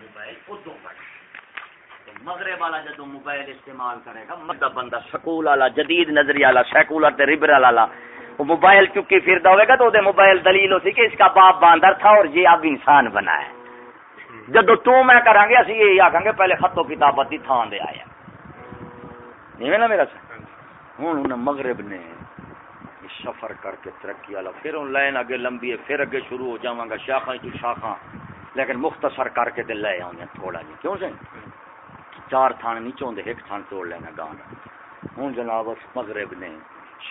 Mobile ادو مغرب والا جدو موبائل استعمال کرے گا مطلب بندہ سکول والا، جدید نظری والا، سیکولر تے ریبرل والا، وہ موبائل چکی پھر ہوئے گا تو وہ موبائل دلیل ہوتی کہ اس کا باپ باندر تھا اور یہ اب انسان بنا ہے۔ جدو تو میں کریں گے، اسی یہی آخان گے، پہلے خطو کتابت کی تھان دے آیا۔ نہیں نا میرا سر؟ ہوں مغرب نے سفر کر کے ترقی والا، پھر ان لائن اگے لمبی ہے پھر اگے شروع ہو جاواں گا شاخا تو شاخا لیکن مختصر کر کے تے لے آؤں تھوڑا جی۔ کیوں سے چار تھان نہیں چاہتے ایک تھان توڑ لینا گانا ہوں جناب، مغرب نے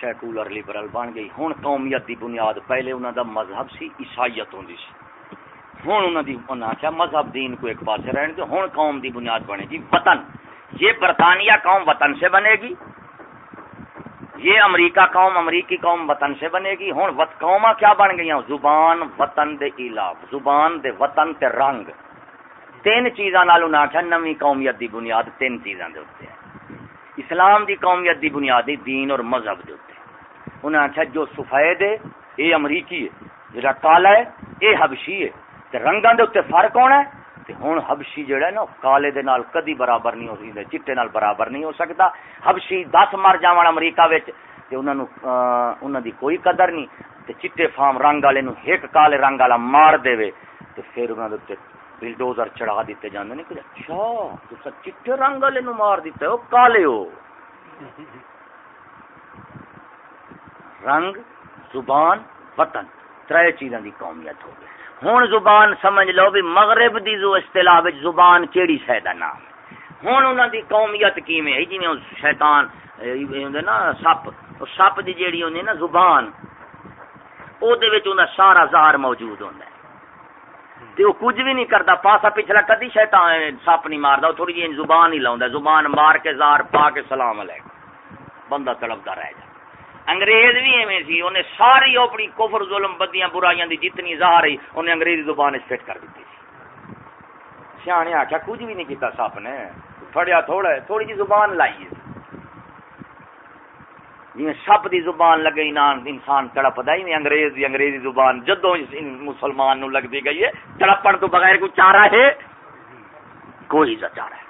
سیکولر لبرل بن گئی۔ ہوں قومیت دی بنیاد، پہلے انہوں دا مذہب سی، عیسائیت ہوندی سی۔ ہوں انہوں دی انہوں آخیا مذہب دین کو ایک پاس رہنے دے ہوں قوم دی بنیاد بنے گی، وطن۔ یہ برطانیہ قوم وطن سے بنے گی۔ یہ امریکہ قوم امریکی قوم وطن سے بنے گی۔ ہوں، وط قوما کیا بن گئی زبان، وطن دے علاق زبان دے وطن تے رنگ۔ تین چیزاں نال انہاں آکھیا نویں قومیت دی بنیاد تین چیزاں دے اوتے ہے۔ اسلام دی قومیت دی بنیاد دی دین اور مذہب دے اوتے انہاں آکھیا، جو سفید ہے اے امریکی ہے۔ جڑا کالا ہے اے حبشی ہے۔ تے رنگاں دے اوتے فرق ہونا ہے؟ تے ہن حبشی جڑا ہے نا کالے دے نال کدی برابر نہیں ہو سکدا چٹے نال برابر نہیں ہو سکدا حبشی 10 مر جاون امریکہ وچ، تے انہاں نو انہاں دی کوئی قدر نہیں۔ تے چٹے فام رنگ والے نو ایک کالے رنگ والا مار دے تے پھر انہاں دے بلڈوزر چڑھا دیتے جاندے نے کہ اچھا تو چٹے رنگ والے نو مار دیتے ہو کالے ہو۔ رنگ، زبان، وطن، ترے چیزاں دی قومیت ہو گئی۔ ہوں زبان سمجھ لو بھی مغرب دی جو اصطلاح زبان کیڑی شے دا نام ہوں انہاں دی قومیت کیویں ہے؟ جویں شیطان ہوندے نا، سپ سپ دی جیڑی ہوندی نا، زبان۔ او دے وچ انہاں سارا زہر موجود ہوندا ہے۔ تے وہ کچھ بھی نہیں کرتا پاسا پچھلا کدی شیطان سپ نہیں ماردا تھوڑی جی زبان ہی لاوندا زبان مار کے زار پا کے سلام علیکم۔ بندہ تڑپدا رہ جائے انگریز بھی ایویں سی، انہیں ساری اپنی کفر، ظلم، بدیاں، برائیاں دی جتنی ظاہر ہی انہیں انگریزی زبان فٹ کر دیتی سی سیانے آخیا کچھ بھی نہیں کیتا سپ نے۔ پھڑیا تھوڑا ہے تھوڑی جی زبان لائی جی سپ دی زبان لگے نان انسان تڑپ دا ہی انگریز دی انگریزی زبان جدو مسلمان نو لگتی گئی ہے، تڑپن تو بغیر کوئی چارہ ہے؟ کوئی چارہ ہے۔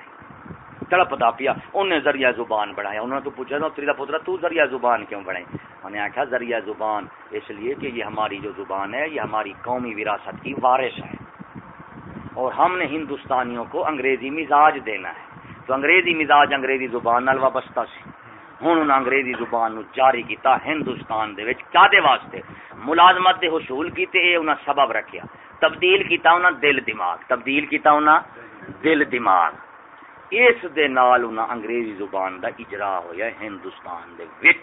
تڑپتا پیا انہیں ذریعہ زبان بنایا۔ انہوں نے تو پوچھا تیرا پترا، تو ذریعہ زبان کیوں بنائی؟ انہوں نے آخیا ذریعہ زبان اس لیے کہ یہ ہماری جو زبان ہے، یہ ہماری قومی وراثت کی وارث ہے۔ اور ہم نے ہندوستانیوں کو انگریزی مزاج دینا ہے۔ تو انگریزی مزاج انگریزی زبان نال وابستہ سی۔ ہوں انہیں انگریزی زبان نو جاری کیتا ہندوستان دے وچ۔ کیا دے واسطے؟ ملازمت دے حصول کیتے اے انہاں سبب رکھیا۔ تبدیل کیتا انہاں دل دماغ۔ تبدیل کیتا انہاں دل دماغ۔ اس دے نال انہاں انگریزی زبان دا اجرا ہویا ہندوستان دے وچ۔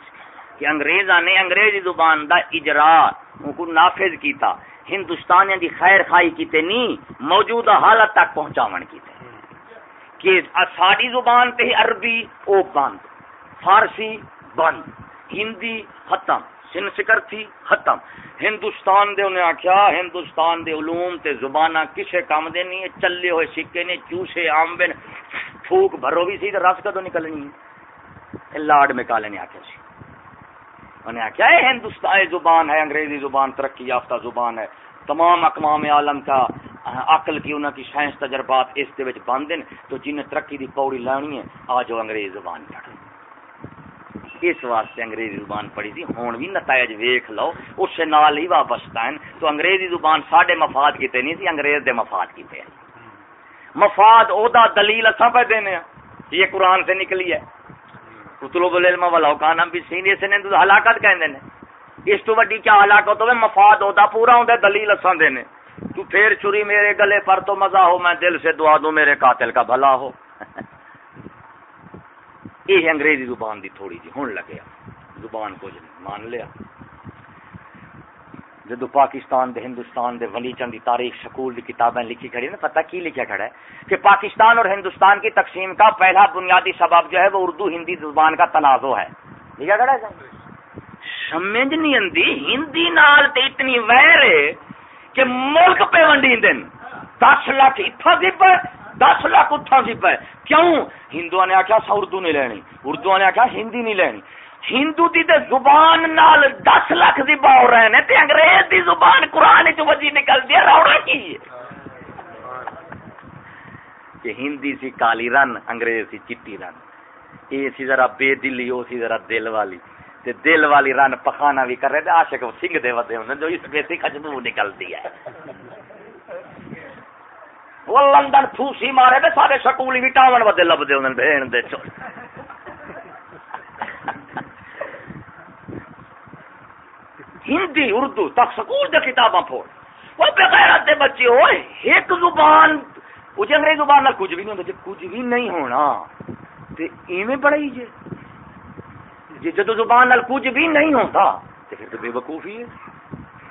کہ انگریزاں نے انگریزی زبان دا اجرا کو نافذ کیتا، ہندوستانیاں دی خیر خائی کیتے نہیں، موجودہ حالت تک پہنچاون کیتے۔ کہ ساری زبان تے عربی او بند، فارسی بند، ہندی ختم۔ سنسکر تھی، ختم۔ ہندوستان دے انہیں آخیا ہندوستان دے علوم تے زبانہ کسے کام دے نہیں ہے چلے ہوئے سکے نے، چوسے آمبے پھوک بھرو بھی سی تو رس کدو نکلنی؟ ہے لاڈ میں کالے نے آخیا سی۔ انہیں آخیا ہے ہندوستان زبان ہے، انگریزی زبان، ترقی یافتہ زبان ہے۔ تمام اقوام عالم کا عقل کی انہوں کی سائنس تجربات اس دے وچ بند ہیں۔ تو جن ترقی دی پوڑی لانی ہے، آ جو انگریز زبان پڑھ۔ اس واسطے انگریزی زبان پڑھی تھی۔ ہوں بھی نتائج ویخ لو، اس نال ہی وابستہ ہیں تو انگریزی زبان ساڈے مفاد کیتے نہیں سی، انگریز دے مفاد کیتے ہیں۔ مفاد او دا دلیل اساں پہ دینے ہیں۔ یہ قرآن سے نکلی ہے۔ کتلو العلم والا کان بھی سینی سے نے ہلاکت کہندے نے۔ اس تو وڈی کیا ہلاکت ہوے مفاد ہوتا پورا ہوندا دلیل اساں دینے۔ تو پھر چوری میرے گلے پر تو مزہ ہو، میں دل سے دعا دوں، میرے قاتل کا بھلا ہو۔ یہ انگریزی زبان دی تھوڑی جی ہون لگیا زبان کو مان لیا۔ جدو پاکستان دے ہندوستان دے ولی چند دی تاریخ شکول دی کتابیں لکھی کھڑی نا، پتہ کی لکھا کھڑا ہے؟ کہ پاکستان اور ہندوستان کی تقسیم کا پہلا بنیادی سبب جو ہے وہ اردو ہندی زبان کا تنازع ہے۔ لکھا کھڑا ہے سمجھ نہیں اندی ہندی نال تے اتنی ویر ہے کہ ملک پہ ونڈی دن دس لاکھ اتھا سی پہ دس لاکھ اتھا سی پہ کیوں؟ ہندو نے آخیا سا اردو نہیں لینی۔ اردو نے آخیا ہندی نہیں لینی۔ ہندو دی تے زبان نال دس لاکھ دی باؤ رہے ہیں تے انگریز دی زبان قرآن چ وجی نکل دیا روڑا کی کہ ہندی سی کالی رن، انگریز سی چٹی رن۔ یہ سی ذرا بے دلی وہ سی ذرا دل والی۔ تے دل والی رن پخانا بھی کر رہے تھے عاشق سنگ دے ودے ہوں، جو اس بیسی کچھ نکلتی ہے۔ وہ لندن پھوسی مارے تے سارے سکول بھی ٹاون ودے لبدے ہوں بہن دے چو ہندی، اردو، تک سکول دے کتاباں پھوڑ وہ بغیر دے بچے ہوئے ایک زبان وہ انگریز زبان نہ کچھ بھی نہیں ہوتا کچھ بھی نہیں ہونا، تے ایویں پڑھائی جے۔ جی جدو زبان نال کچھ بھی نہیں ہوتا تو پھر تو بے وقوفی ہے۔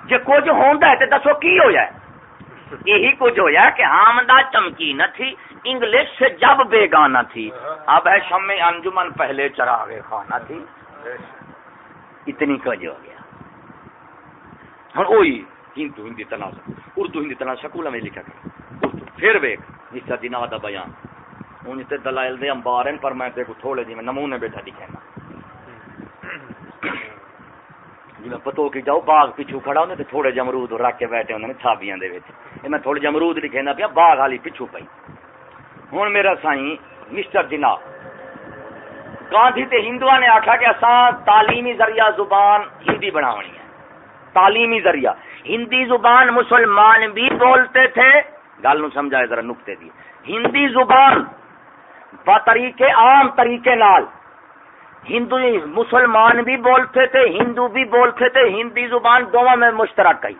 جی کچھ ہوتا ہے تو دسو کی ہو جائے یہی کچھ ہو جائے کہ آمدہ چمکی نہ تھی انگلش سے جب بے گانا تھی اب ہے شم انجمن پہلے چراغ خانہ تھی۔ اتنی کج ہو گیا۔ ہاں وہی ہندو ہندی تنازع۔ اردو ہندی تنازع سکول میں لکھا کر اردو پھر ویک جس کا دن دا بیان۔ ان تے دلائل دے امبار ہیں پر میں تے کو تھوڑے جی میں نمونے بیٹھا دکھانا جی میں پتو کہ جاؤ باغ پیچھو کھڑا ہونے تے تھوڑے جمرود رکھ کے بیٹھے ہونے چھابیاں دے وچ۔ اے میں تھوڑے جمرود لکھینا پیا، باغ والی پیچھو پئی۔ ہن میرا سائیں مسٹر جناب گاندھی تے ہندوؤں نے آکھا کہ اساں تعلیمی ذریعہ زبان ہندی بناونی ہے۔ تعلیمی ذریعہ۔ ہندی زبان مسلمان بھی بولتے تھے۔ گل نو سمجھائے ذرا نقطے دی۔ ہندی زبان با طریقے، عام طریقے نال ہندو مسلمان بھی بولتے تھے ہندو بھی بولتے تھے ہندی زبان دونوں میں مشترک گئی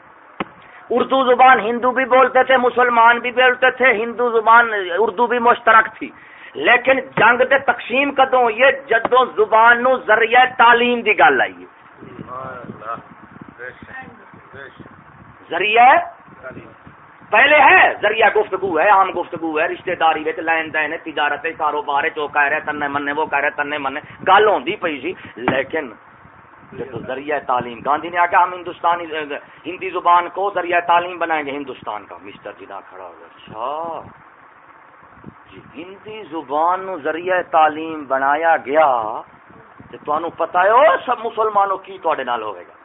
اردو زبان ہندو بھی بولتے تھے مسلمان بھی بولتے تھے ہندو زبان اردو بھی مشترک تھی۔ لیکن جنگ دے تقسیم کدوں یہ جدو زبان نو ذریعہ تعلیم دی گل آئی ذریعہ پہلے ہے، ذریعہ گفتگو ہے، عام گفتگو ہے، رشتہ داری لین دین تجارت کاروبار ہے، جو کہہ رہے تنے منے وہ کہہ رہے تنے منے گل ہوندی پئی سی لیکن تو ذریعہ تعلیم، گاندھی نے آگے ہم ہندوستانی، ہندی زبان کو ذریعہ تعلیم بنائیں گے، ہندوستان کا۔ مسٹر جی جنا کھڑا ہو اچھا۔ جی ہندی زبان نو ذریعہ تعلیم بنایا گیا تو پتا ہے سب مسلمانوں کی تو ہوئے گا۔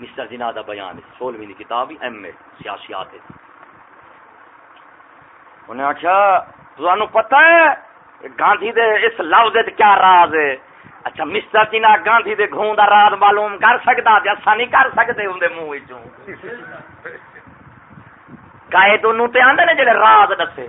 مسٹر جنا دا بیان سولہویں کتاب ایم اے سیاسیات انہیں آخیا تمہیں پتا ہے گاندھی دے اس لفظ کیا راز ہے۔ اچھا مسٹر جنا گاندھی دے گھون دا راز معلوم کر سکتا جیسا نہیں کر سکتے اندر منہ چوں کائے دونوں تے آندے نے جڑے راز دسے۔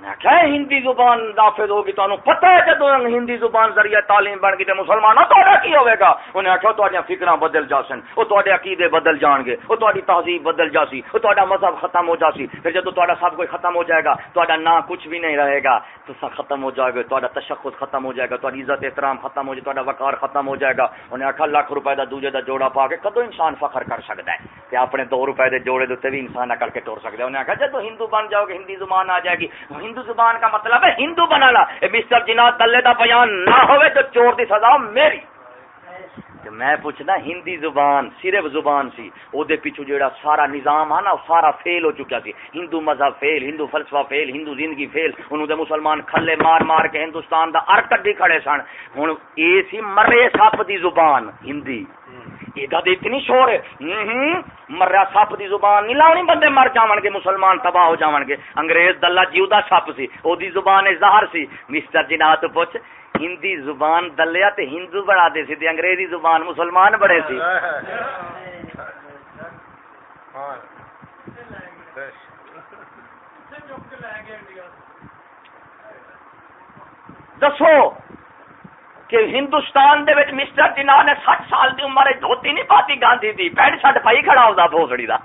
آخیا ہندی زبان نافذ ہوگی تو پتہ ہے جدو ہندی زبان ذریعہ تعلیم بن گئی تو مسلمانوں تو کی ہوئے گا؟ انہیں آخیا تو فکر بدل جا سن وہ تے عقیدے بدل جان گے وہ تاری تہذیب بدل جا سی وہ تا مذہب ختم ہو جا سی پھر جدو تا سب کچھ ختم ہو جائے گا تا نام کچھ بھی نہیں رہے گا. تو سب ختم ہو جائے گا تا تشخص ختم ہو جائے گا تاری عزت، احترام ختم ہو جائے تا وقار ختم ہو جائے گا۔ انہیں آخیا لاکھ روپے کا دوجے کا جوڑا پا کے کدو انسان فخر کر سکتا ہے کہ اپنے دو روپے کے جوڑے دیتے بھی انسان کر کے ٹور سکتا ہے؟ انہیں آخیا جب ہندو بن جاؤ گے، ہندی زبان آ جائے گی ہندو زبان کا مطلب ہے ہندو بنانا۔ مسٹر جنا دلے دا بیان نہ ہوئے تو چور دی سزا میری۔ میں پوچھنا، ہندی زبان صرف زبان سی، او دے پیچھو جیڑا سارا نظام ہے نا سارا فیل ہو چکا سی۔ ہندو مذہب فیل، ہندو فلسفہ فیل، ہندو زندگی فیل۔ انہوں دے مسلمان کھلے مار مار کے ہندوستان دا ارکٹ بھی کھڑے سن۔ ہن اے سی مرے سپ دی زبان، ہندی۔ اتنی شور ہے۔ مریا سپ دی زبان نہیں، لاؤنی بندے مر جاون گے، مسلمان تباہ ہو جاون گے۔ انگریز دلہ جیودا سپ سی، او دی زبان زہر سی۔ مسٹر جنا تو پوچھ، ہندی زبان دلیا تے ہندو بڑا دے سی، تے انگریزی زبان مسلمان بڑے سی۔ دسو۔ کہ ہندوستان دے وچ مسٹر جنا نے سٹ سال دی عمر دھوتی نہیں پاتی، گاندھی دی۔ پینٹ شرٹ پائی کھڑا ہوتا بھوسڑی دا۔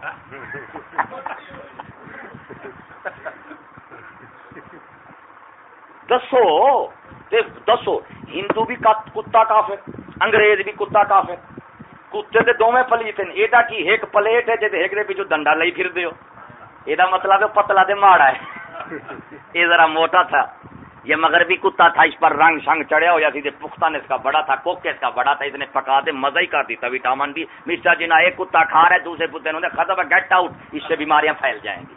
دسو، تے دسو، ہندو بھی کتا کافر، انگریز بھی کتا کافر۔ کتے دے دو میں پلیت ہیں ایڈا کی ایک پلیٹ ہے جے ایک دے پیچھے ڈنڈا لئی پھر دیو۔ یہ مطلب ہے پتلا دے ماڑا ہے۔ یہ ذرا موٹا تھا۔ یہ مغربی کتا تھا، اس پر رنگ شنگ چڑھیا ہو جاتی پختہ نے اس کا بڑا تھا کوک اس کا بڑا تھا، اس نے پکا دے، مزہ ہی کر دیتا وٹامن بھی مرچا جی نہ ایک کتا کھا رہا ہے دوسرے پتے نے ختم ہے گیٹ آؤٹ اس سے بیماریاں پھیل جائیں گی۔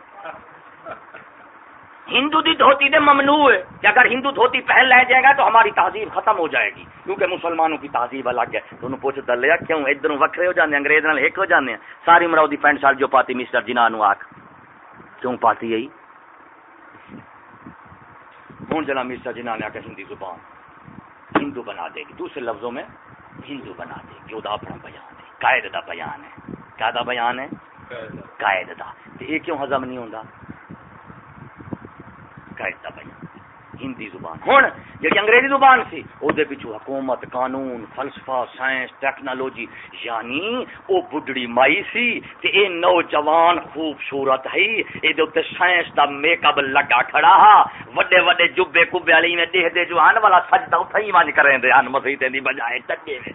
ہندو دی دھوتی دے ممنوع ہے کہ اگر ہندو دھوتی پہن لے جائے گا تو ہماری تہذیب ختم ہو جائے گی۔ کیونکہ مسلمانوں کی تہذیب الگ ہے۔ تو انہوں پوچھ دلیا کیوں؟ ادھر وکھرے ہو جانے، انگریز نال ایک ہو جانے ساری مراؤ دی پینٹ شرٹ جو پاتی مسٹر جنانو جی آکھ۔ کیوں پاتی آئی ہوں جنا مرزا جنہوں نے آ ہندی زبان ہندو بنا دے گی۔ دوسرے لفظوں میں ہندو بنا دے گی۔ وہ اپنا بیان ہے۔ قائد دا بیان ہے۔ کیا دا بیان ہے؟ قائد دا۔ یہ کیوں ہزم نہیں ہوتا قائد دا بیان۔ ہندی زبان۔ ہوں جی انگریزی زبان سی وہ پچھو حکومت، قانون، فلسفہ، سائنس، ٹیکنالوجی یعنی وہ بڈڑی مائی سی تے اے نوجوان خوبصورت ہے۔ یہ سائنس دا میک اپ لگا کھڑا ہا۔ وڈے وڈے جبے کبے والی میں دیکھ دے جو ہن والا سجدہ اتھا ہی مان کریں دے۔ ہن مسیح دی بجائے ٹکے میں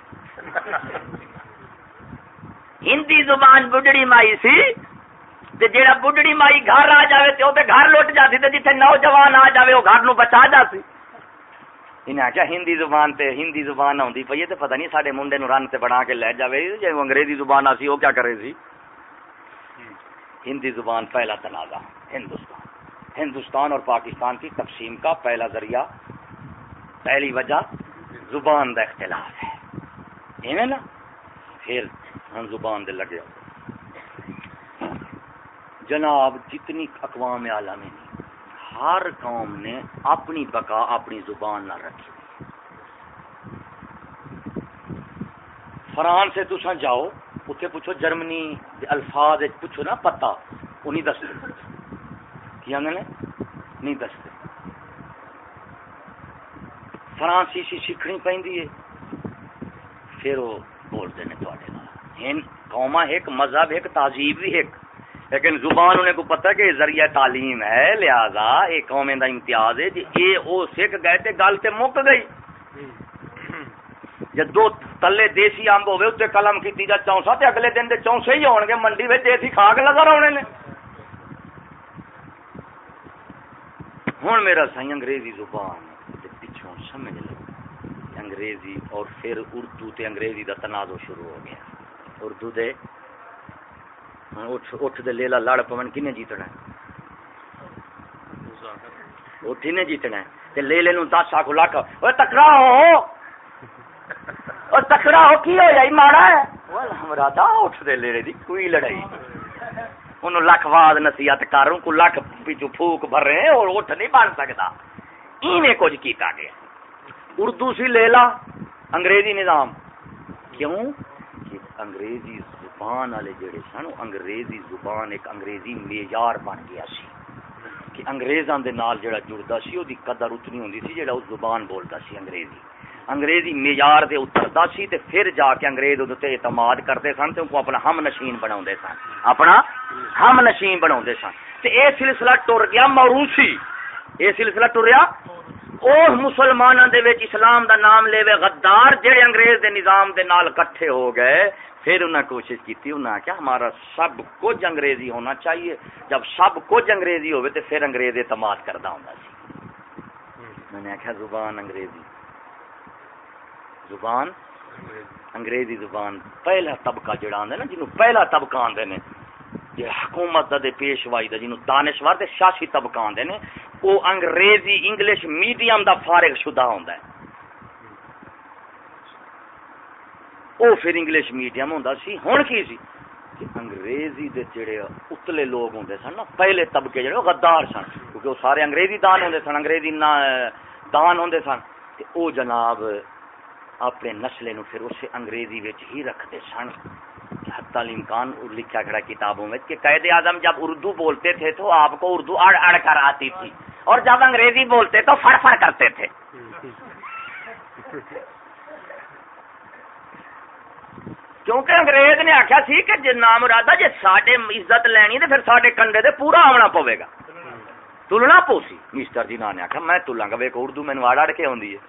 ہندی زبان بڈڑی مائی سی۔ تے جیڑا بڈڑی مائی گھر آ جاوے تے او تے گھر لٹ جاتی تے جتھے نوجوان آ جاوے او گھر نو بچا جاتی انہیں آخیا ہندی زبان تے ہندی زبان آتی پی تے پتہ نہیں سارے منڈے نو رن تے بنا کے لے جاوے۔ جی انگریزی زبان آسی وہ کیا کرے سی؟ ہندی زبان پہلا تنازع ہندوستان۔ ہندوستان اور پاکستان کی تقسیم کا پہلا ذریعہ، پہلی وجہ زبان دا اختلاف ہے۔ ایویں نا؟ پھر ہم زبان دے لگے جناب، جتنی اقوام عالم نے ہر قوم نے اپنی بقا، اپنی زبان نہ رکھی۔ فرانس سے تسا جاؤ اتنے پوچھو جرمنی الفاظ پوچھو نا پتا وہ نہیں دستے۔ کی آدھے نہیں دستے۔ فرانسیسی سیکھنی پہ پھر وہ بولتے ہیں قوما ایک مذہب ایک تہذیب بھی ایک لیکن زبان انہیں کو پتہ کہ ذریعہ تعلیم ہے، لہذا یہ قوم دا امتیاز ہے جی اے او سکھ گئے تے گل تے مک گئی۔ جب دو تلے دیسی امب ہوئے اتنے قلم کی جا چونسا تے اگلے دن دے چونسے ہی ہون گے، منڈی میں دیسی کھا کے نظر آنے نے۔ ہوں میرا سائی انگریزی زبان پچھوں سمجھ لو۔ انگریزی اور پھر اردو تے انگریزی دا تنازع شروع ہو گیا۔ اردو دے ہاں، اٹھ دے لیلا لڑ پون کنے جیتنا ہے؟ اٹھ نے جیتنا ہے۔ تے لے نو دس آخو لاکھ۔ او تکڑا ہو۔ او تکڑا ہو، کی ہو جائی ماڑا ہے؟ ہمارا دا اٹھ دے لے دی کوئی لڑائی۔ انہوں لکھ واد نصیحت کر کو لکھ پیچھو پھوک بھر رہے اور اٹھ نہیں بن سکتا۔ ایویں کچھ کیتا گیا۔ اردو سی لیلا، انگریزی نظام۔ کیوں؟ انگریزی زبان والے جڑے سن انگریزی زبان ایک انگریزی معیار بن گیا سی کہ انگریزاں دے نال جڑا جڑدا سی، او دی قدر اتنی ہوندی سی جڑا اس زبان بولدا سی انگریزی۔ انگریزی معیار دے اتردا سی تے پھر جا کے انگریز اودے تے اعتماد کرتے سن تے کو اپنا ہم نشین بناوندے سن۔ اپنا ہم نشین بناوندے سن۔ تے اے سلسلہ ٹر گیا موروثی۔ اے سلسلہ ٹریا اس مسلمانوں دے وچ اسلام دا نام لے وے غدار جڑے انگریز دے نظام دے نال کٹھے ہو گئے، پھر انہیں کوشش کی تھی انہیں کیا ہمارا سب کچھ انگریزی ہونا چاہیے، جب سب کچھ انگریزی ہوئے تو پھر انگریز اعتماد کردہ ہوں سی۔ میں نے آخیا زبان انگریزی۔ زبان؟ انگریزی زبان پہلا طبقہ جڑا آدھے نا جنوب پہلا طبقہ آدھے نے جی حکومت دا دے پیشوائی دا جنوب دانشور دے شاشی طبقہ آدھے نے وہ انگریزی، انگلش میڈیم دا فارغ شدہ ہوں ہے۔ او پھر انگلش میڈیم ہوں سی ہوں کی سی؟ کہ انگریزی دے جڑے اتلے لوگ ہوں سن نا، پہلے طبقے جڑے غدار سن، کیونکہ وہ سارے انگریزی دان ہوں سن، انگریزی نا، دان ہوں سن۔ کہ او جناب اپنے نسلے نو پھر اسے انگریزی وچ ہی رکھتے سن۔ حتی الامکان لکھا کھڑا کتابوں میں کہ قید اعظم جب اردو بولتے تھے تو آپ کو اردو اڑ اڑ کر آتی تھی اور جب انگریزی بولتے تو فر فر کرتے تھے۔ کیونکہ انگریز نے آخیا سی کہ جی نام ارادہ جی سڈے عزت لینی تو پھر سڈے کنڈے دے پورا آنا پوے گا۔ تلنا پوسی مسٹر جی نے آخیا میں تلا گا ویک اردو مینو اڑ اڑ کے آدھی ہے۔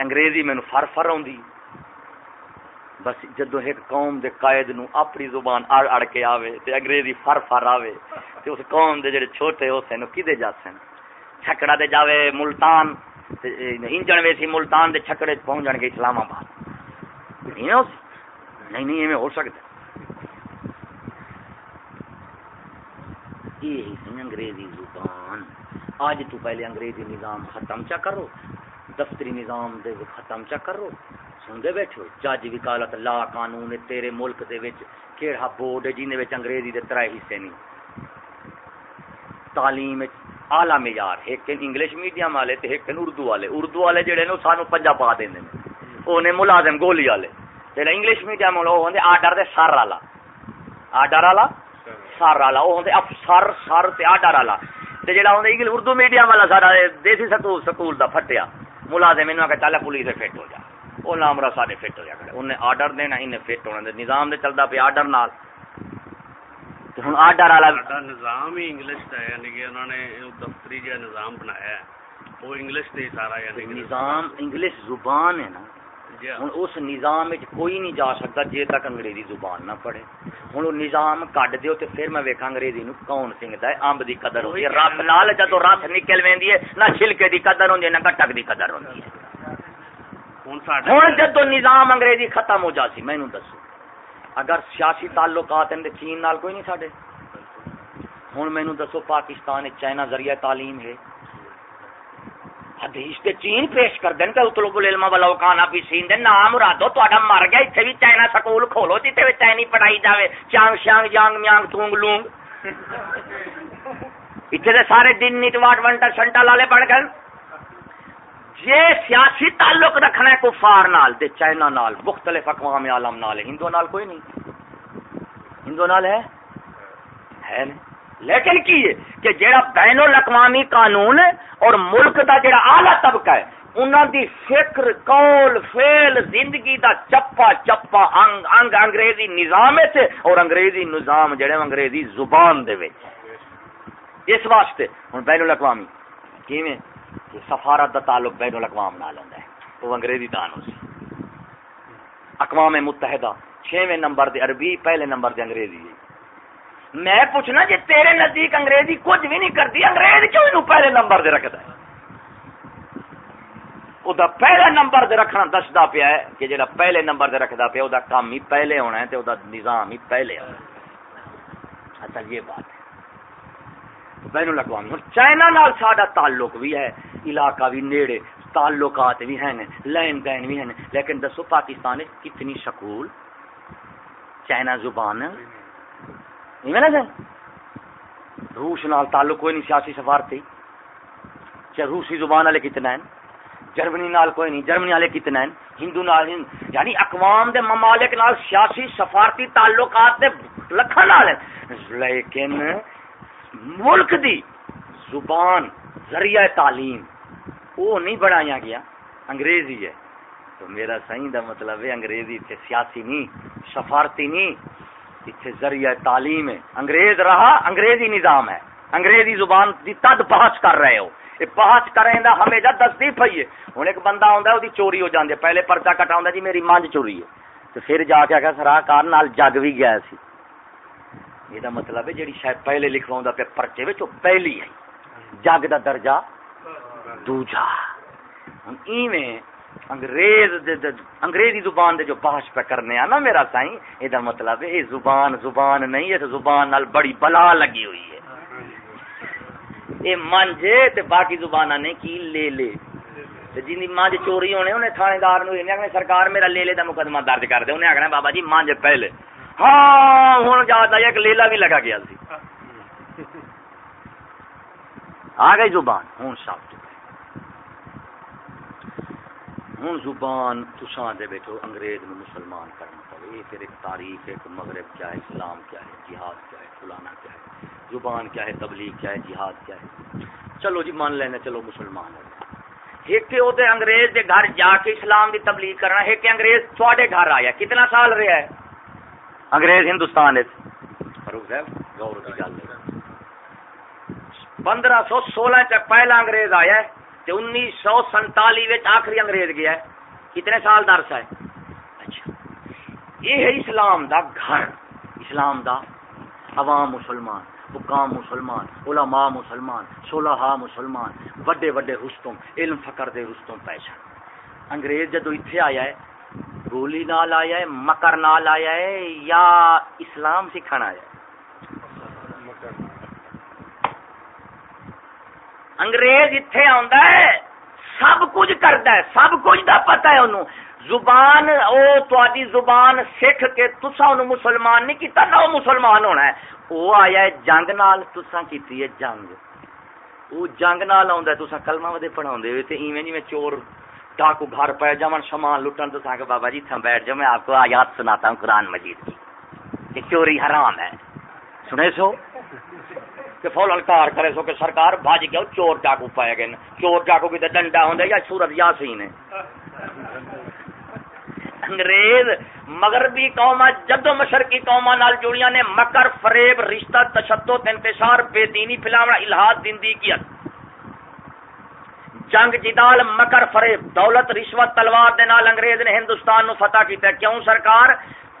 انگریزی مینو فر فر آدھی بس جدو ایک قوم دے قائد نو اپنی زبان اڑ اڑ کے آوے تے انگریزی فر فر آوے تے اس قوم دے جڑے چھوٹے ہو سن کدے جا سن؟ چھکڑا دے جاوے ملتان تے انجن ویسی ملتان دے چھکڑے پہنچ جان گے اسلام آباد۔ نہیں ہو نہیں نہیں، ایویں ہو سکتا یہی سی انگریزی زبان۔ آج تو پہلے انگریزی نظام ختم چا کرو، دفتری نظام دے ختم چا کرو۔ سنتے بیٹھے جج وکالت لا قانون تیرے ملک دے وچ کیڑا بورڈ ہے جن انگریزی دے ترے حصے نہیں تعلیم آلہ معیار ایک انگلش میڈیم والے تے ایک اردو والے اردو والے جڑے نے سانو پنجا پا دیندے نے او ملازم گولی والے جڑا انگلش میڈیم والے او ہوندے آرڈر دے سر والا آرڈر والا سر والا او ہوندے افسر سر تے آرڈر والا تے جڑا ہوندے انگلش اردو میڈیم والا سارا دیسی سکول سکول دا پھٹیا ملازم انہاں کہ چل پولیس فٹ ہو جا وہ نامرا سارے فٹ ہو جا کرے انہیں آرڈر دینا انہیں فٹ ہونا۔ دے نظام دے چلدا پہ آرڈر نال۔ ہن آرڈر والا نظام ہی انگلش دا ہے یعنی کہ انہوں نے دفتری جو نظام بنایا ہے۔ وہ انگلش تے سارا یعنی نظام انگلش زبان ہے نا۔ جی۔ ہوں اس نظام کوئی نہیں جا سکتا جے تک انگریزی زبان نہ پڑھے۔ ہوں وہ نظام کٹ دیو تے پھر میں ویکھا انگریزی نو کون سنگدا ہے۔ امب دی قدر ہوندی ہے رب نال جدو رس نکل ویندی ہے نہ چھلکے دی قدر ہوندی ہے نہ کٹک دی قدر ہوندی ہے۔ ہوں جدو نظام انگریزی ختم ہو جاسی مینو دسو۔ اگر سیاسی تعلقات ہیں چین نال کوئی نہیں ساڈے۔ ہوں مینو دسو، پاکستان، چائنا ذریعہ تعلیم ہے۔ حدیث تے چین پیش کر دین تے اطلب العلم والا کانا بھی سین دے نام مرادو تہاڈا مر گیا ایتھے بھی چائنا سکول کھولو جتے وچ چائنی پڑھائی جاوے۔ چانگ، شانگ، جانگ، میانگ تونگ لونگ۔ ایتھے دے سارے دن نیٹ واٹ، ونٹر سنٹا لالے بن گئے جے سیاسی تعلق رکھنا ہے کفار نال تے چائنا نال، مختلف اقوام عالم نال، ہندو نال کوئی نہیں۔ ہندو نال ہے؟ ہے نہیں۔ لیکن کی ہے کہ جڑا بین الاقوامی قانون اور ملک دا جڑا اعلی طبقہ ہے، انہاں دی فکر، قول، فعل، زندگی دا چپا چپا انگ انگ، انگریزی نظام ہے اور انگریزی نظام جڑے انگریزی زبان دے وچ۔ اس واسطے ہن بین الاقوامی، کیویں؟ کہ سفارت دا تعلق بین الاقوام نال ہوندا ہے۔ وہ انگریزی دان ہو سی۔ اقوام متحدہ، چھویں نمبر دے عربی، پہلے نمبر دے انگریزی۔ ہے میں پوچھنا جی تیرے نزدیک انگریزی کچھ بھی نہیں کرتی، انگریز کیوں انہوں پہلے نمبر دے رکھتا ہے؟ وہ پہلے نمبر دے رکھنا دستا پیا ہے کہ جا پہلے نمبر دے رکھتا پیا وہ کام ہی پہلے ہونا ہے تو وہ نظام ہی پہلے ہونا ہے۔ اچھا یہ بات ہے۔ بین الاقوامی چائنا نال ساڈا تعلق بھی ہے، علاقہ بھی نیڑے، تعلقات بھی ہیں، لین دین بھی ہیں۔ لیکن دسو پاکستان کتنی سکول چائنا زبان نا سر روس نال تعلق کوئی نہیں، سیاسی سفارتی۔ روسی زبان والے کتنا ہیں؟ جرمنی نال کوئی نہیں، جرمنی والے کتنا ہیں؟ ہندو نال ہند یعنی اقوام دے ممالک نال سیاسی سفارتی تعلقات دے لکھن نال لیکن ملک دی زبان، ذریعہ تعلیم۔ وہ نہیں بڑھایا گیا، انگریزی ہے۔ تو میرا صحیح دا مطلب ہے، انگریزی تے سیاسی نہیں سفارتی نہیں۔ اتنے ذریعہ تعلیم ہے۔ انگریز رہا، انگریزی نظام ہے۔ انگریزی زبان دی تد پہنچ کر رہے ہو۔ یہ پہنچ کریں دا ہمیشہ دستی پئی ہے۔ ہوں ایک بندہ آتا ہے وہ چوری ہو جاندے پہلے پرچا کٹا جی میری مانج چوری ہے۔ تو پھر جا کے آخر سراہ کار نال جگ بھی گیا سی۔ یہ مطلب ہے جی شاید پہلے لکھوا پہ پرچے میں پہلی ہے جگ دا درجہ دوجا ہوں ایویں انگریز دے دے انگریزی زبان دے جو بحث پہ کرنے نا میرا سائیں یہ مطلب ہے یہ زبان زبان نہیں ہے زبان نال بڑی بلا لگی ہوئی ہے یہ منجے تے باقی زبانہ نے کی لے لے جن مانج چوری ہونے انہیں تھانے دار نو آخنے سرکار میرا لے لے دا مقدمہ درج کر دے انہیں آخنا بابا جی مانج پہلے ہاں ہوں یاد آیا ایک لیلا بھی لگا گیا سی۔ آ گئی زبان۔ ہوں صاحب ہوں، زبان تسان دے بیٹھو انگریز میں مسلمان کرنا پڑے۔ یہ پھر ایک تاریخ ہے کہ مغرب کیا ہے، اسلام کیا ہے، جہاد کیا ہے، فلانا کیا ہے۔ زبان کیا ہے، تبلیغ کیا ہے، جہاد کیا ہے۔ چلو جی مان لینا چلو مسلمان ہے ایک دے انگریز دے گھر جا کے اسلام دی تبلیغ کرنا، ایک انگریز تھوڑے گھر آیا۔ کتنا سال رہا ہے؟ انگریز ہندوستان پندرہ سو سولہ چ پہلا انگریز آیا ہے تے انیس سو سنتالی آخری انگریز گیا ہے۔ کتنے سال دا عرصہ ہے؟ اچھا۔ یہ ہے اسلام دا گھر۔ اسلام دا عوام مسلمان، حکام مسلمان، علماء مسلمان، صلحاء مسلمان۔ بڑے بڑے رستم، علم فکر دے رستم پیسہ انگریز جدو اتنے آیا ہے گولی نال آیا ہے، مکر نال آیا ہے، یا اسلام سکھانا آیا ہے؟ انگریز اتنے ہے، سب کچھ کرتا ہے، سب کچھ دا پتا ہے انہوں زبان، او تاری زبان سکھ کے تسا انہوں مسلمان نہیں کیتا، نہ وہ مسلمان ہونا ہے۔ وہ آیا ہے، جنگ نال تسا کیتی ہے، جنگ۔ وہ جنگ نال آندا ہے تسا کلمہ ودے پڑھاوندے ہوئے تے ایویں جی جویں چور ڈاکو گھر پہ جمن سامان لٹن تو کہ بابا جی تھم بیٹھ جاؤ میں آپ کو آیات سناتا ہوں قرآن مجید کی۔ کہ چوری حرام ہے۔ سنے سو؟ کہ فول انکار کرے سو کہ سرکار بھاج گیا، چور ڈاکو پائے گئے۔ چور ڈاکو کی تو ڈنڈا ہوں یا سورت یاسین ہے؟ انگریز مغربی قوما جدو مشرقی قوما نال جڑیاں نے مکر، فریب، رشتہ، تشدد، انتشار، بے دینی پھیلاونا الہاد زندگیت جنگ جی جدال مکر، فریب، دولت، رشوت، تلوار دے نال انگریز نے ہندوستان نو فتح کیتا ہے۔ کیوں سرکار؟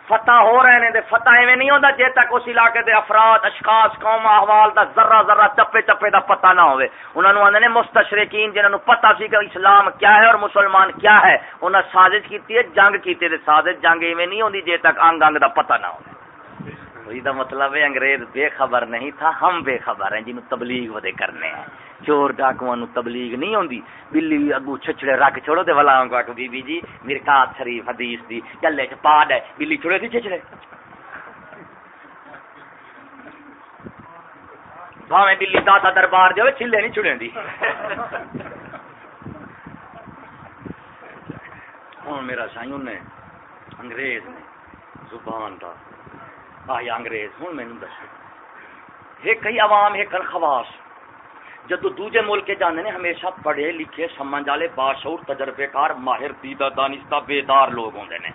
فتح ہو رہے نے، دے فتح ایویں نہیں ہوندا جے تک اس علاقے دے افراد، اشخاص، قوم، احوال دا ذرہ ذرہ چپے چپے دا پتہ نہ ہوے انہاں نو آندے نے مستشرقین، جنہاں نو پتہ سی کہ اسلام کیا ہے اور مسلمان کیا ہے، انہاں سازش کیتی ہے، جنگ کیتے تے سازش، جنگ ایویں نہیں ہوندی جے تک انگ انگ دا پتہ نہ ہوے وہی دا مطلب ہے، انگریز بے خبر نہیں تھا، ہم بے خبر ہیں، جنہوں تبلیغ ودے کرنے ہیں۔ چور ڈاکواں نو تبلیغ نہیں ہوندی۔ بلی اگو چھچڑے رکھ چھوڑو تے ولا کو کہ بی بی جی مرکات شریف حدیث دی چلے چ پا دے۔ بلی چھوڑے دی چھچڑے۔ بھاویں بلی داتا دربار جو چھلے نہیں چھڑے دی۔ ہن میرا سائیں نے انگریز نے زبان دا۔ آیا انگریز ہوں میں دسو۔ ایک کئی عوام ایک خواص۔ جدو دوجے ملک جانے نے ہمیشہ پڑھے لکھے سمجھ والے باشعور تجربے کار ماہر دیدہ دانستہ بیدار لوگ ہوندے نے۔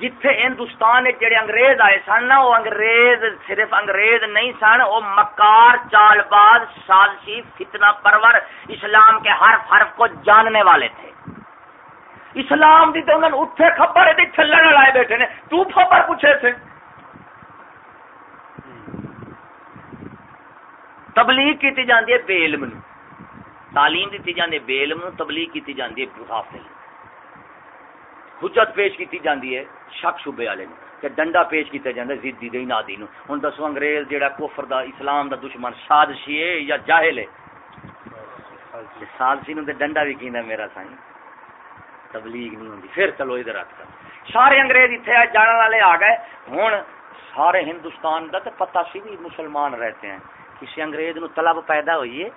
جتھے ہندوستان جڑے انگریز آئے سن نا وہ انگریز صرف انگریز نہیں سن وہ مکار چال باز سازشی، فتنہ پرور، اسلام کے حرف حرف کو جاننے والے تھے۔ اسلام دی تو انہوں نے اتھے خبر ہے چھلن لائے بیٹھے نے۔ تو خبر پوچھے تھے۔ تبلیغ کی جاندی ہے بے علم تعلیم دیتی جاندی ہے بے علم تبلیغ کی جاندی ہے غافل حجت پیش کی جاندی ہے شک شبے والے کہ ڈنڈا پیش کیتا جاندا ہے ضدی دے نادی نو ہن دسو انگریز جیڑا کفر دا اسلام دا دشمن سازشی ہے یا جاہل ہے سازشی نو تے ڈنڈا بھی کیندا میرا سائیں تبلیغ نہیں ہوندی پھر چلو ادھر آتا سارے انگریز اتنے جانے والے آ گئے ہوں سارے ہندوستان کا تو پتا سی بھی مسلمان رہتے ہیں کسی انگریز نو طلب پیدا ہوئی ہے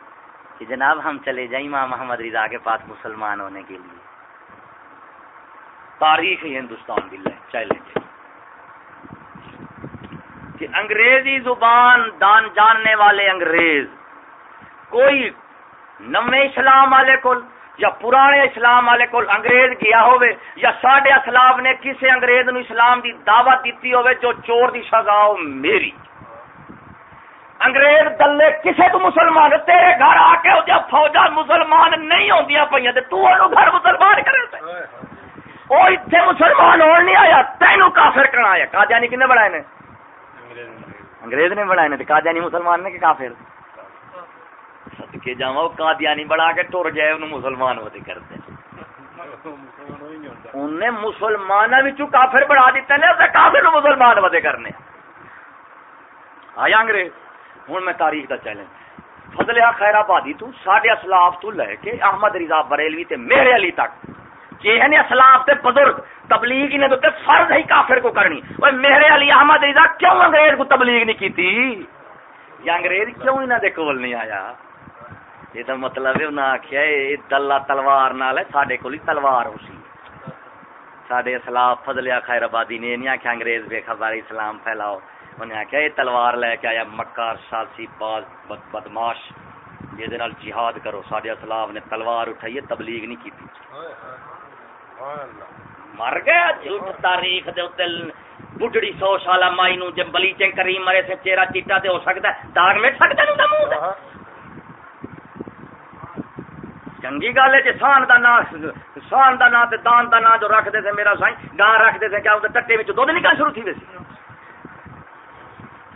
کہ جناب ہم چلے جائیں امام محمد رضا کے پاس مسلمان ہونے کے لیے۔ تاریخ ہندوستان بھی لے چیلنج کہ انگریزی زبان دان جاننے والے انگریز کوئی نمے اسلام والے کو یا پرانے اسلام والے کو انگریز گیا ہوئے یا ساڈے اسلام نے کسی انگریز نو اسلام دی دعوت دیتی ہوئے جو چور دی سزا ہو میری۔ انگریز دلے کسے تو مسلمان تیرے گھر آ کے جب فوجا مسلمان نہیں ہوندیاں تے تو گھر مسلمان کرے تے او ایتھے مسلمان ہون نہیں آیا تینو کافر کرنا آیا۔ قادیانی کنے بڑھائے نے؟ انگریز نے۔ بڑھائے نے تے قادیانی مسلمان نے کہ کافر؟ کے جا قادیانی بڑا کے ٹر جائے انہوں مسلمان ہوتے کرتے انہیں مسلمان کافر بڑھا دیتے ہیں کافر مسلمان ودے کرنے۔ آیا انگریز؟ ہوں میں تاریخ کا چیلنج فضلیا خیر آبادی تو ساڈے اسلاف تو لے کے احمد رضا بریلوی تے میرے علی تک. یہ ہے یعنی اسلاف تے بزرگ تبلیغ نے تو فرض ہی کافر کو کرنی. وہ میرے علی احمد رضا کیوں انگریز کو تبلیغ نہیں کی تھی یا انگریز کیوں انہوں دے کول نہیں آیا؟ یہ تو مطلب ہے انہیں آخیا یہ دلہ تلوار نال ہے سڈے کو تلوار ہو سی. سڈے اسلاف فضلیا خیر آبادی نے نہیں آخیا انگریز بے خبر اسلام پھیلاؤ. انہیں آخیا یہ تلوار لے کے آیا مکار سالسی باز بدماش یہ جہاد کرو سڈے اسلاف نے تلوار اٹھائی تبلیغ نہیں کی مر گیا جھوٹ تاریخ دے بڑھڑی سو سالہ مائی نو جب بلی چنگ کریم مرے سے چہرہ چیٹا تے ہو سکتا ہے۔ داغ میں سکتا ہے منہ چنگی گل ہے جی سان کا نام سان کا نام دان کا نام جو رکھتے تھے میرا سائیں گاں رکھتے تھے کیا ٹٹے میں دھد نکل شروع تھی ویسی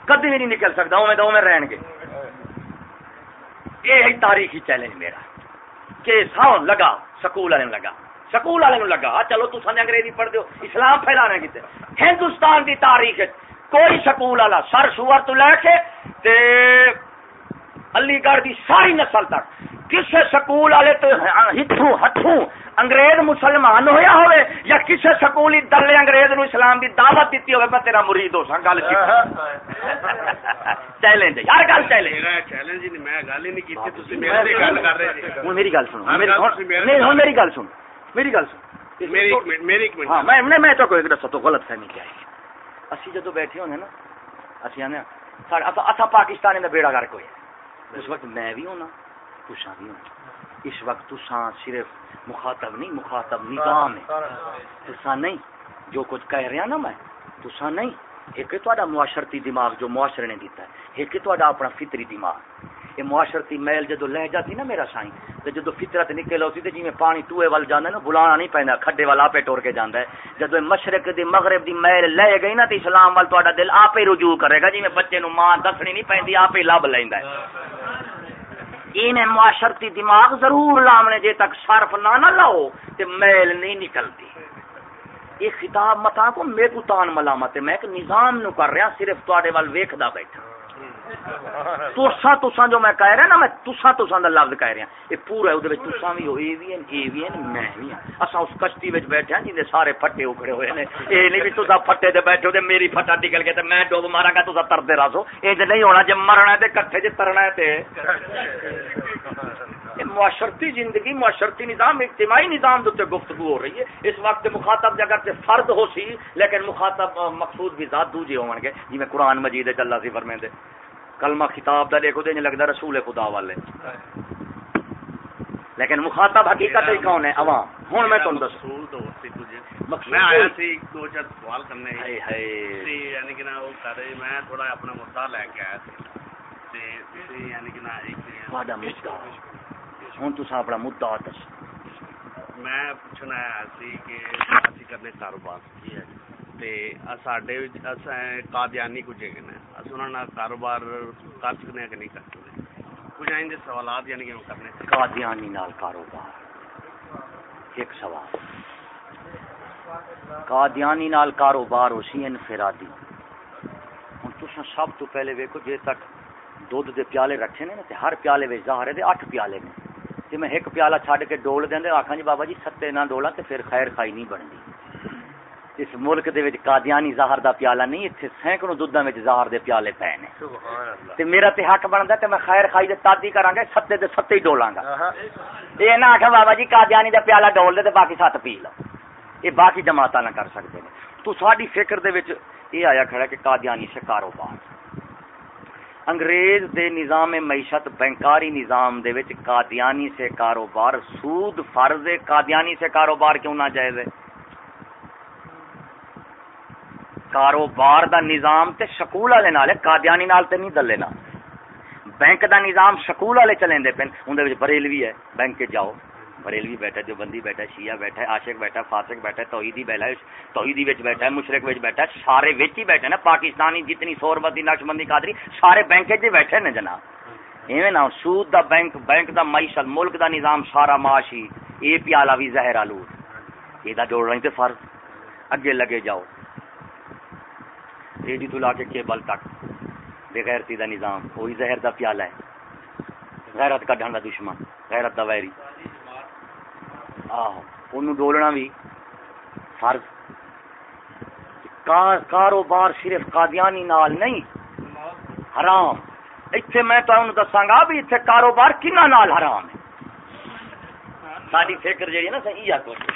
کدی بھی نہیں نکل سکتا اوے تو رہن گے۔ یہ ہے تاریخی چیلنج میرا۔ کہ ساؤن لگا، سکول والے لگا۔ سکول والے لگا چلو تو سن انگریزی پڑھ دو اسلام پھیلانے کی ہندوستان کی تاریخ کوئی سکول والا سر سور تو لے کے تے علی گڑھ کی ساری نسل تک کسے سکول والے تو ہتھوں ہتھوں انگریز مسلمان ہویا ہوئے یا کسی سکولی دلے انگریز نو اسلام دی دعوت دیتی ہوئے میں تیرا مرید ہو سا گل کی۔ چیلنج یار گل چیلنج۔ میرا چیلنج نہیں میں گل ہی نہیں کی تھی میرے سے گل کر رہے جی۔ میری گل سنو نہیں ہوں میری گل سن میری گل سن میری میری ایک ہاں منٹ میں میں تو کوئی دسو تو غلط فہمی کیا۔ ہے اسی جدو بیٹھے ہونے نا اسی آنے اصا پاکستان کا بیڑا گرک ہوئے اس وقت میں بھی ہونا۔ تسا بھی ہونا اس وقت تسا صرف مخاطب نہیں مخاطب نظام ہے۔ تسا نہیں جو کچھ کہہ رہا نا میں تسا نہیں۔ ایک تا معاشرتی دماغ جو معاشرے نے دیتا ہے ایک تا اپنا فطری دماغ۔ یہ معاشرتی میل جدو لہ جاتی نا میرا سائیں تو جدو فطرت نکل ہوتی تو جی میں پانی ٹوئے وال جانا نا بلانا نہیں پہنا کھڈے وال آپ ٹور کے جانا ہے۔ جدو مشرق دی مغرب دی میل لے گئی نا تو اسلام وال تا دل آپ رجوع کرے گا جی میں بچے نو ماں دسنی نہیں پہنتی آپ ہی لب لینا ہے۔ انہیں معاشرتی دماغ ضرور لامنے جے تک صرف نہ نہ لاؤ تے میل نہیں نکلتی۔ یہ خطاب متا کو میں کو تان ملامت ہے، میں ایک نظام نو کر رہا، صرف تواڈے وال ویکھدا بیٹھا۔ تسا تسا جو میں کہہ رہا نا میں تسا تسا دا لفظ کہہ رہا یہ پورا ہے اودے تسا بھی ہو اے بھی ہیں اے بھی میں بھی ہاں اسا اس کشتی وچ بیٹھے ہیں جے سارے پھٹے اکھڑے ہوئے نے اے نہیں بھی تسا پھٹے تے بیٹھے ہو تے میری پھٹا نکل کے تے میں ڈوب ماراں گا تسا ترتے رہو اے تے نہیں ہونا جے مرنا ہے تے کٹھے جے ترنا ہے تے معاشرتی زندگی معاشرتی نظام اجتماعی نظام دوتے گفتگو ہو رہی ہے اس وقت مخاطب جگہ سے فرد ہو سی لیکن مخاطب مقصود بھی ذات دوجے ہون گے جی میں قرآن مجید ہے اللہ سی فرمے دے کلمہ خطاب دا دیکھو دے نہیں لگتا رسول خدا والے۔ لیکن مخاطب حقیقت ہی کون ہے؟ عوام۔ ہوں میں تم دس مقصود میں آیا سی دو چار سوال کرنے۔ ہائے ہائے۔ یعنی کہ نا وہ رہے میں تھوڑا اپنا مدعا لے کے آیا سی۔ تے یعنی کہ نا ایک تہاڈا مدعا ہوں تسا اپنا مدعا دس میں پوچھنا آیا سی کہ اسی کرنے کاروبار جی تے ساڈے وچ اساں قادیانی کچھ ہے نا اس انہاں نال کاروبار کر سکنے ہیں کہ نہیں کر سکتے کچھ آئیں دے سوالات یعنی کہ وہ کرنے ایک سوال قادیانی نال کاروبار اسی انفرادی ہن تساں سب تو پہلے ویکھو جے تک دودھ دے پیالے رکھے نے تے ہر پیالے وچ ظاہر ہے تے اٹھ پیالے نے تے میں ایک پیالہ چھڈ کے ڈول دیندے آکھاں جی بابا جی ستے نہ ڈولا تے پھر خیر خائی نہیں بنتی اس ملک دے وچ قادیانی زہر دا پیالہ نہیں ایتھے سینکڑوں دودھاں وچ زہر دے پیالے پے نے۔ سبحان اللہ۔ تے میرا تے حق بندا تے میں خیر خائی دے تادی کراں گا ستے دے ستے ہی ڈولاں گا۔ یہ نہ آخر بابا جی قادیانی دا پیالہ ڈول دے تے باقی سات پی لو۔ یہ باقی جماعتاں نہ کر سکتے ہیں تو ساری فکر دے وچ یہ آیا کھڑا کہ قادیانی سے کاروبار انگریز دے نظام معیشت بینکاری نظام دے وچ قادیانی سے کاروبار سود فرض ہے قادیانی سے کاروبار کیوں نہ جائز ہے؟ کاروبار دا نظام تے سکول والے نال ہے، قادیانی نال تے نہیں دلے نال۔ بینک دا نظام سکول والے چلیں دے پن اندر وچ بریلوی ہے۔ بینک کے جاؤ۔ بریلوی بیٹھا جو بندی بیٹھا شیعہ بیٹھا ہے، عاشق بیٹھا ہے، فاسق بیٹھا ہے، توحیدی بیٹھا ہے، توحیدی وچ بیٹھا ہے، مشرق وچ بیٹھا ہے، سارے وچ ہی بیٹھے نا۔ پاکستانی جتنی سوربتی، نقشبندی قادری، سارے بینک وچ بیٹھے نے جناب۔ ایویں نہ سود دا بینک بینک دا معیشت، ملک دا نظام، سارا معاشی، اے پیالہ بھی زہر آلود۔ یہ دا جوڑ رہی تے فرض۔ اگے لگے جاؤ۔ ریڈی تو لا کے کیبل تک بغیرتی دا نظام، وہی زہر دا پیالہ ہے۔ غیرت کا ڈھنڈا دشمن، غیرت دا ویری۔ آہو انہوں ڈولنا بھی فرض۔ کاروبار صرف قادیانی نال نہیں، حرام۔ اتنے میں تمہیں دساں گا بھی اتنے کاروبار کنہ نال حرام ہے۔ ساری فکر جہی ہے نا، صحیح ہے۔ کچھ